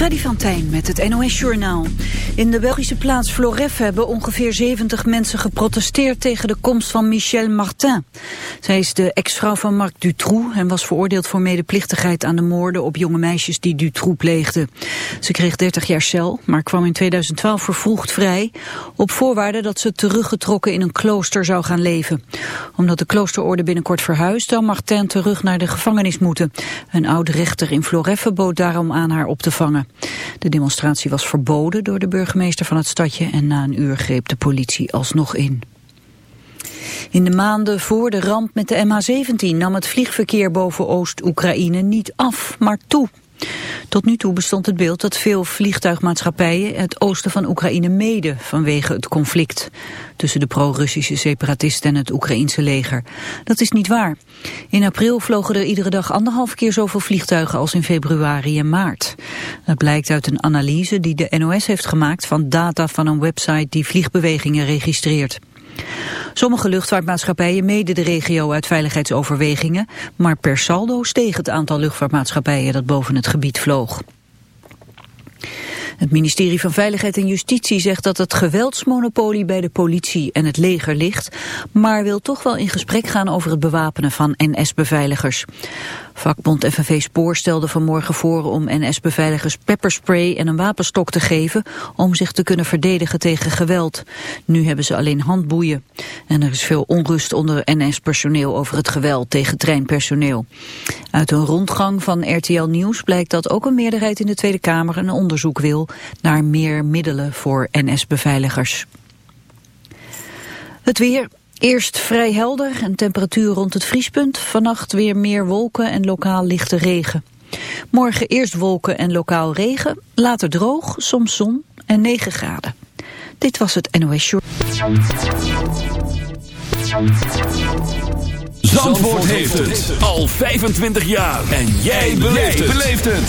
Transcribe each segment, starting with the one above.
Freddy van Tijn met het NOS-journaal. In de Belgische plaats Floreffe hebben ongeveer 70 mensen geprotesteerd tegen de komst van Michel Martin. Zij is de ex-vrouw van Marc Dutroux en was veroordeeld voor medeplichtigheid aan de moorden op jonge meisjes die Dutroux pleegden. Ze kreeg 30 jaar cel, maar kwam in 2012 vervroegd vrij, op voorwaarde dat ze teruggetrokken in een klooster zou gaan leven. Omdat de kloosterorde binnenkort verhuist, zou Martin terug naar de gevangenis moeten. Een oude rechter in Floreffe bood daarom aan haar op te vangen. De demonstratie was verboden door de burgemeester van het stadje en na een uur greep de politie alsnog in. In de maanden voor de ramp met de MH17 nam het vliegverkeer boven Oost-Oekraïne niet af, maar toe. Tot nu toe bestond het beeld dat veel vliegtuigmaatschappijen het oosten van Oekraïne meden vanwege het conflict tussen de pro-Russische separatisten en het Oekraïense leger. Dat is niet waar. In april vlogen er iedere dag anderhalf keer zoveel vliegtuigen als in februari en maart. Dat blijkt uit een analyse die de NOS heeft gemaakt van data van een website die vliegbewegingen registreert. Sommige luchtvaartmaatschappijen meden de regio uit veiligheidsoverwegingen, maar per saldo steeg het aantal luchtvaartmaatschappijen dat boven het gebied vloog. Het ministerie van Veiligheid en Justitie zegt dat het geweldsmonopolie bij de politie en het leger ligt, maar wil toch wel in gesprek gaan over het bewapenen van NS-beveiligers. Vakbond FNV Spoor stelde vanmorgen voor om NS-beveiligers pepperspray en een wapenstok te geven om zich te kunnen verdedigen tegen geweld. Nu hebben ze alleen handboeien. En er is veel onrust onder NS-personeel over het geweld tegen treinpersoneel. Uit een rondgang van RTL Nieuws blijkt dat ook een meerderheid in de Tweede Kamer een onderzoek wil naar meer middelen voor NS-beveiligers. Het weer, Eerst vrij helder en temperatuur rond het vriespunt. Vannacht weer meer wolken en lokaal lichte regen. Morgen eerst wolken en lokaal regen. Later droog, soms zon en 9 graden. Dit was het NOS Show. Zandvoort heeft het al 25 jaar. En jij beleeft het.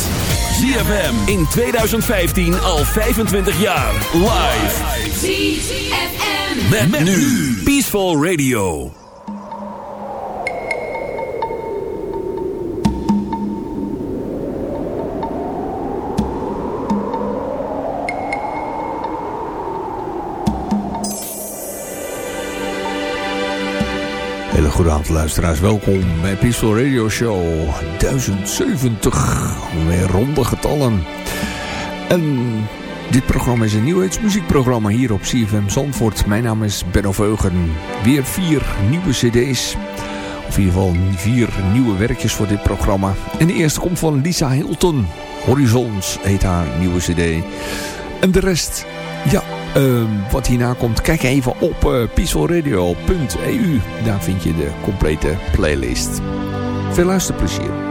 ZFM in 2015 al 25 jaar. Live. ZFM. Met, nu. Peaceful Radio. Hele goede luisteraars, welkom bij Peaceful Radio Show 1070. Weer ronde getallen. En dit programma is een nieuwheidsmuziekprogramma hier op CFM Zandvoort. Mijn naam is Benno Veugen. Weer vier nieuwe cd's. Of in ieder geval vier nieuwe werkjes voor dit programma. En de eerste komt van Lisa Hilton. Horizons heet haar nieuwe cd. En de rest, ja, uh, wat hierna komt, kijk even op uh, peacefulradio.eu. Daar vind je de complete playlist. Veel luisterplezier.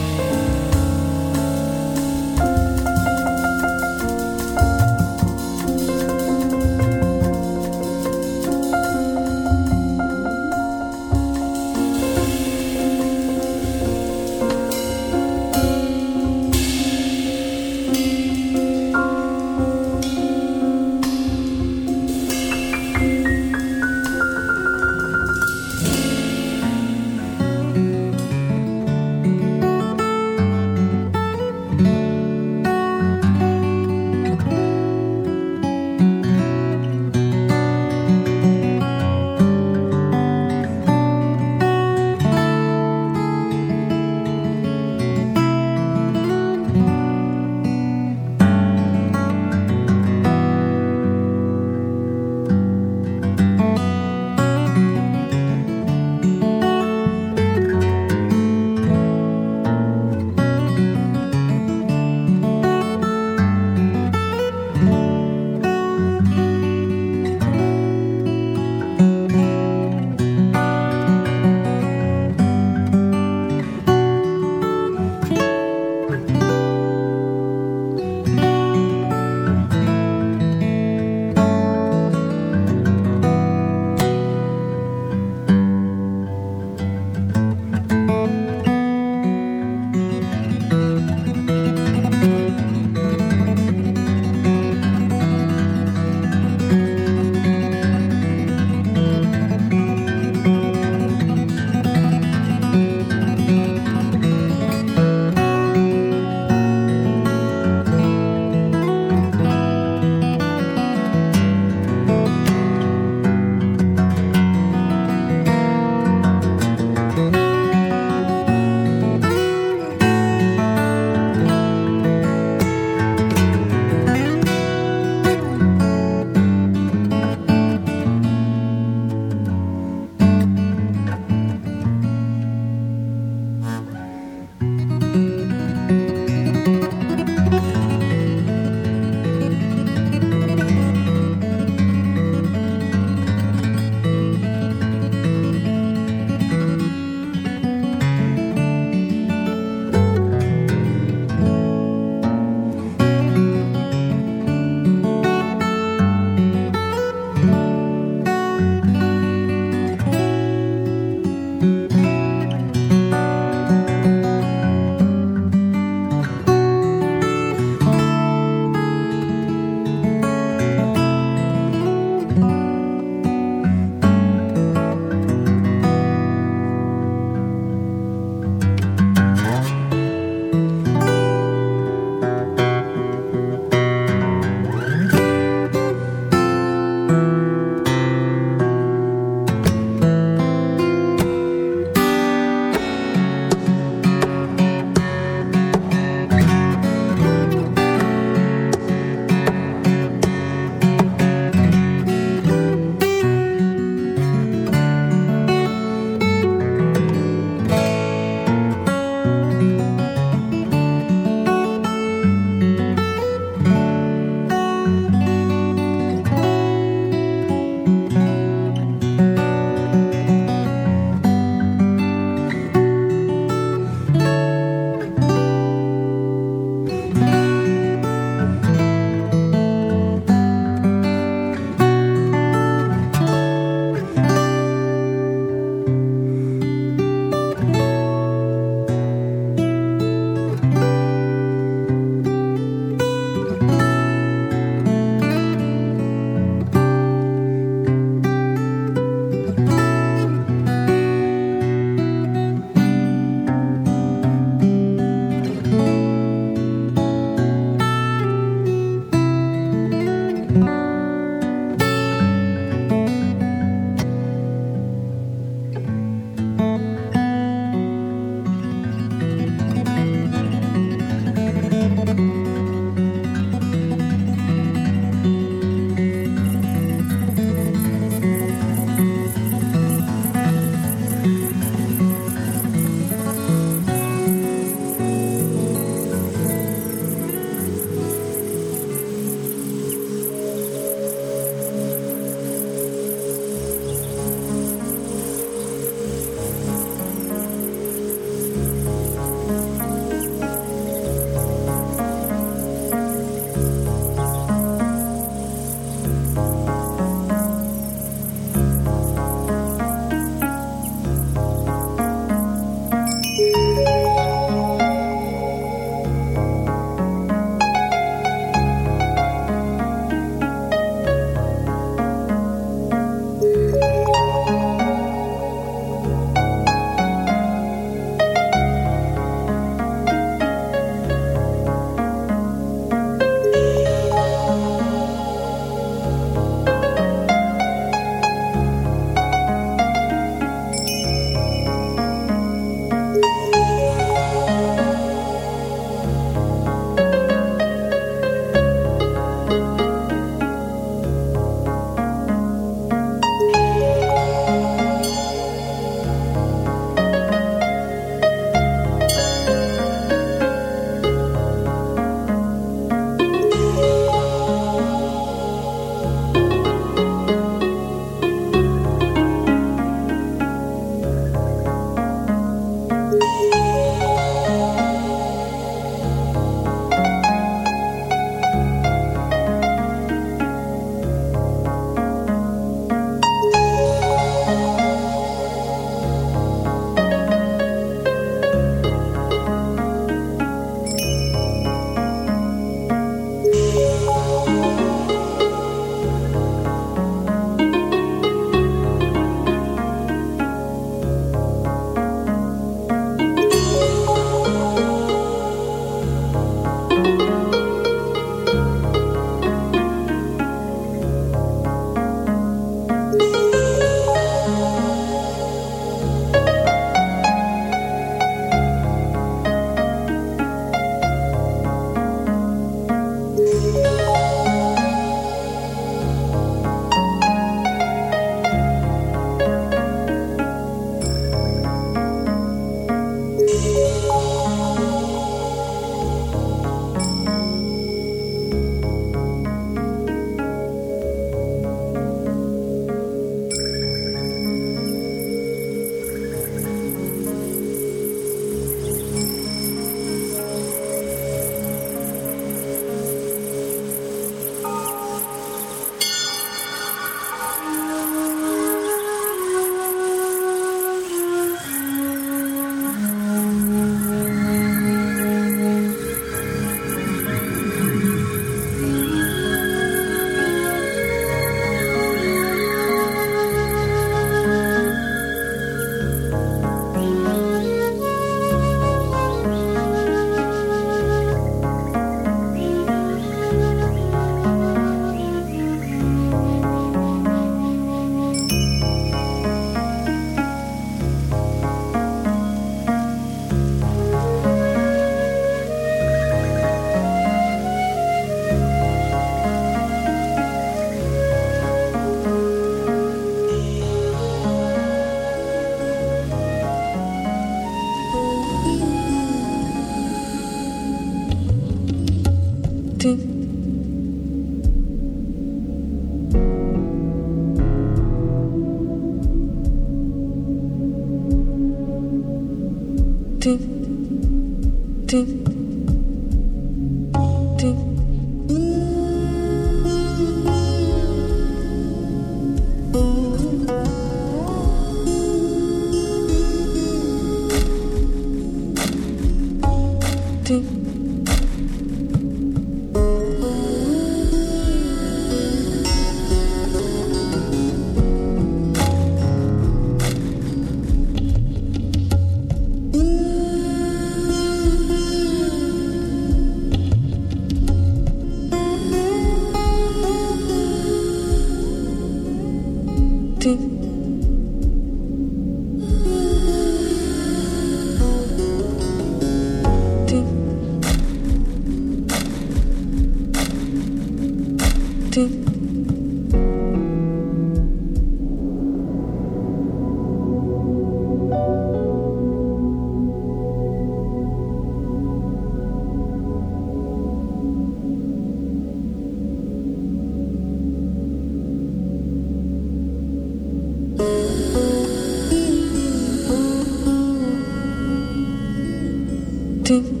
do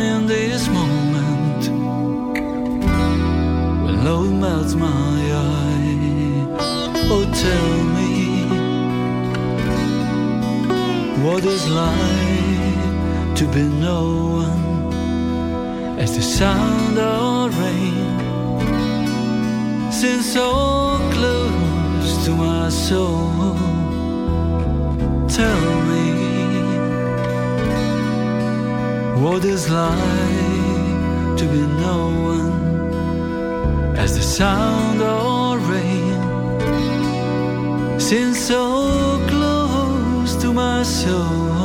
in this moment. When love melts my eye oh tell me what is like to be no one as the sound of rain. Since so close to my soul. Tell me what is like to be no one as the sound of rain? Since so close to my soul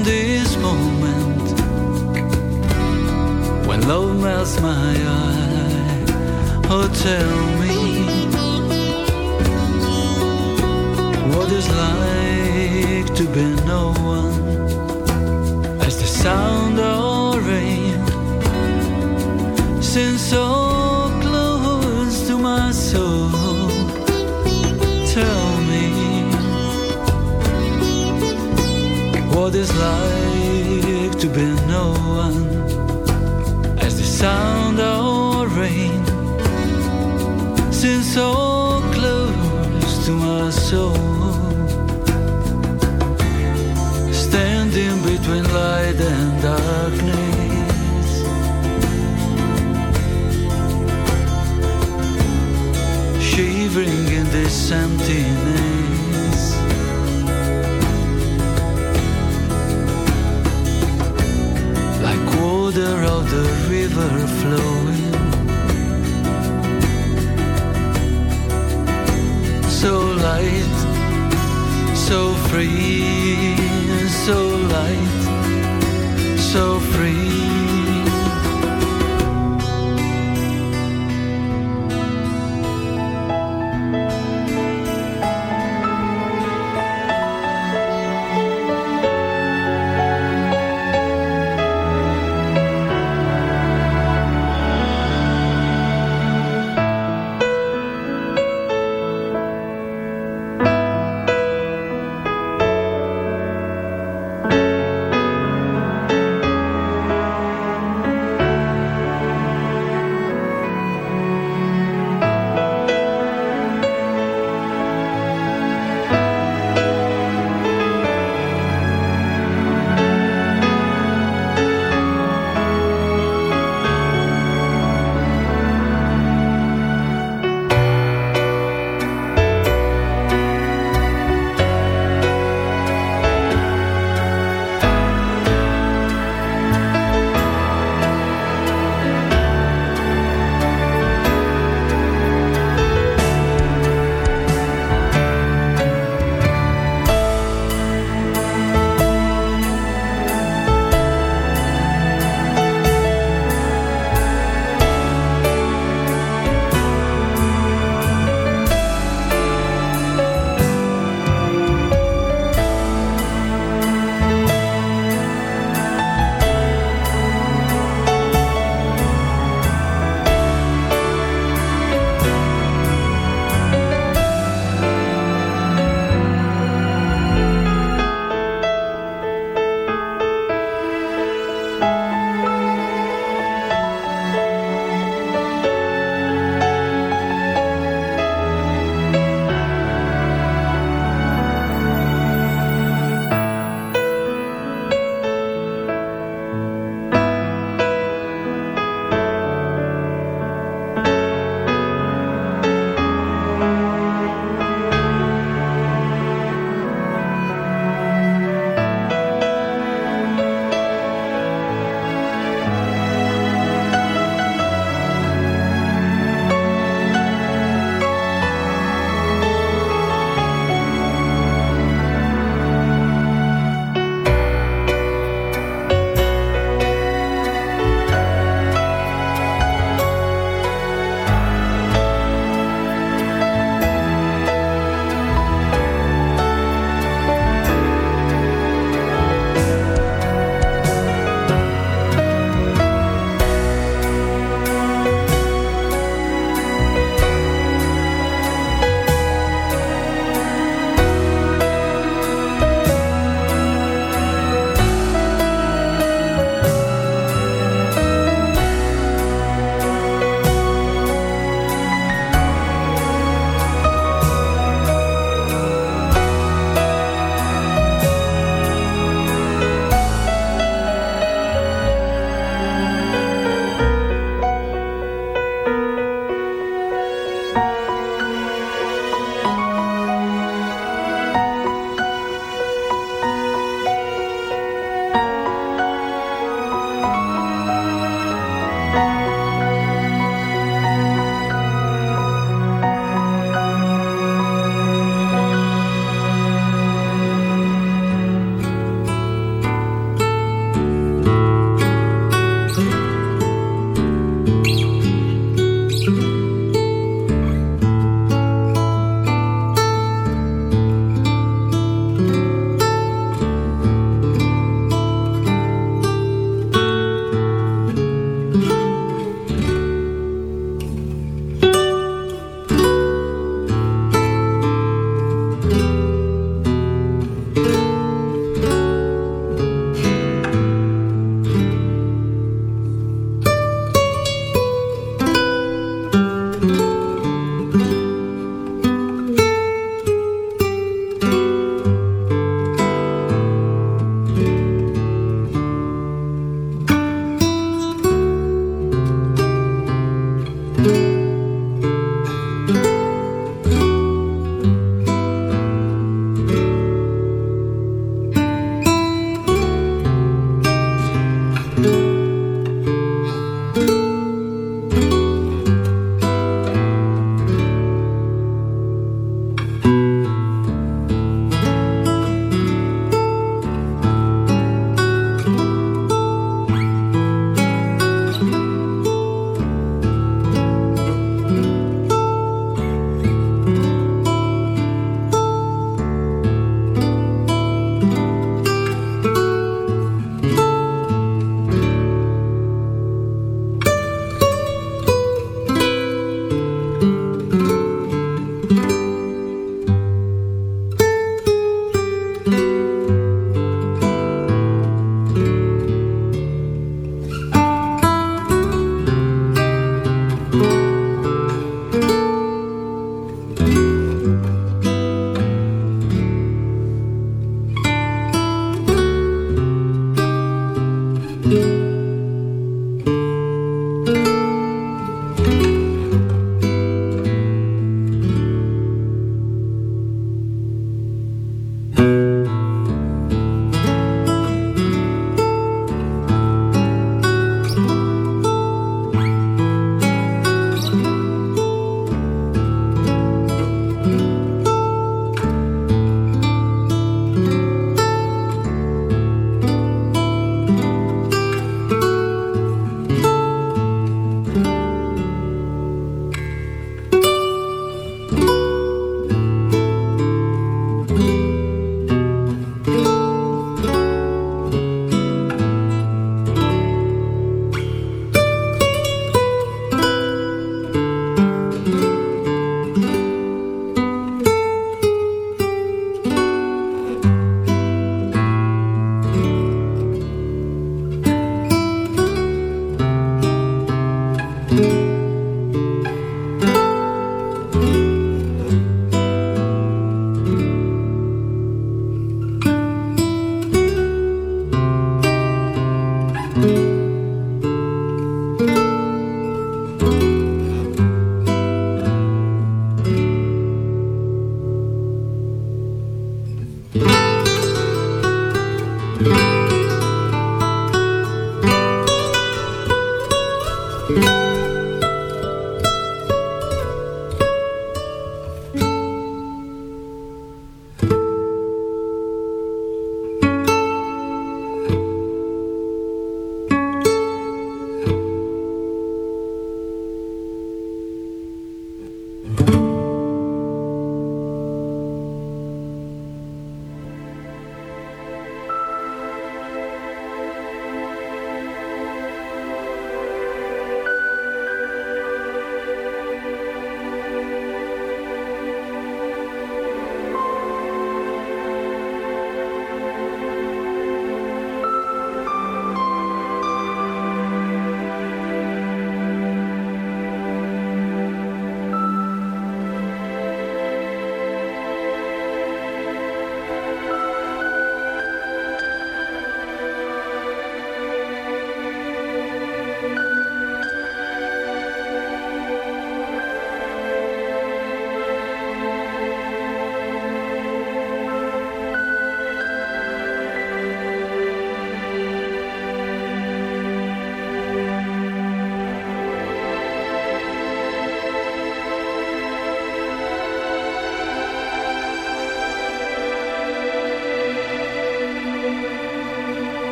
in this moment when love melts my eye. Oh, tell me what it's like to be no one as the sound of rain since so what it's like to be no one. As the sound of rain since so close to my soul. Standing between light and darkness. Shivering in this emptiness water of the river flowing. So light, so free, so light, so free.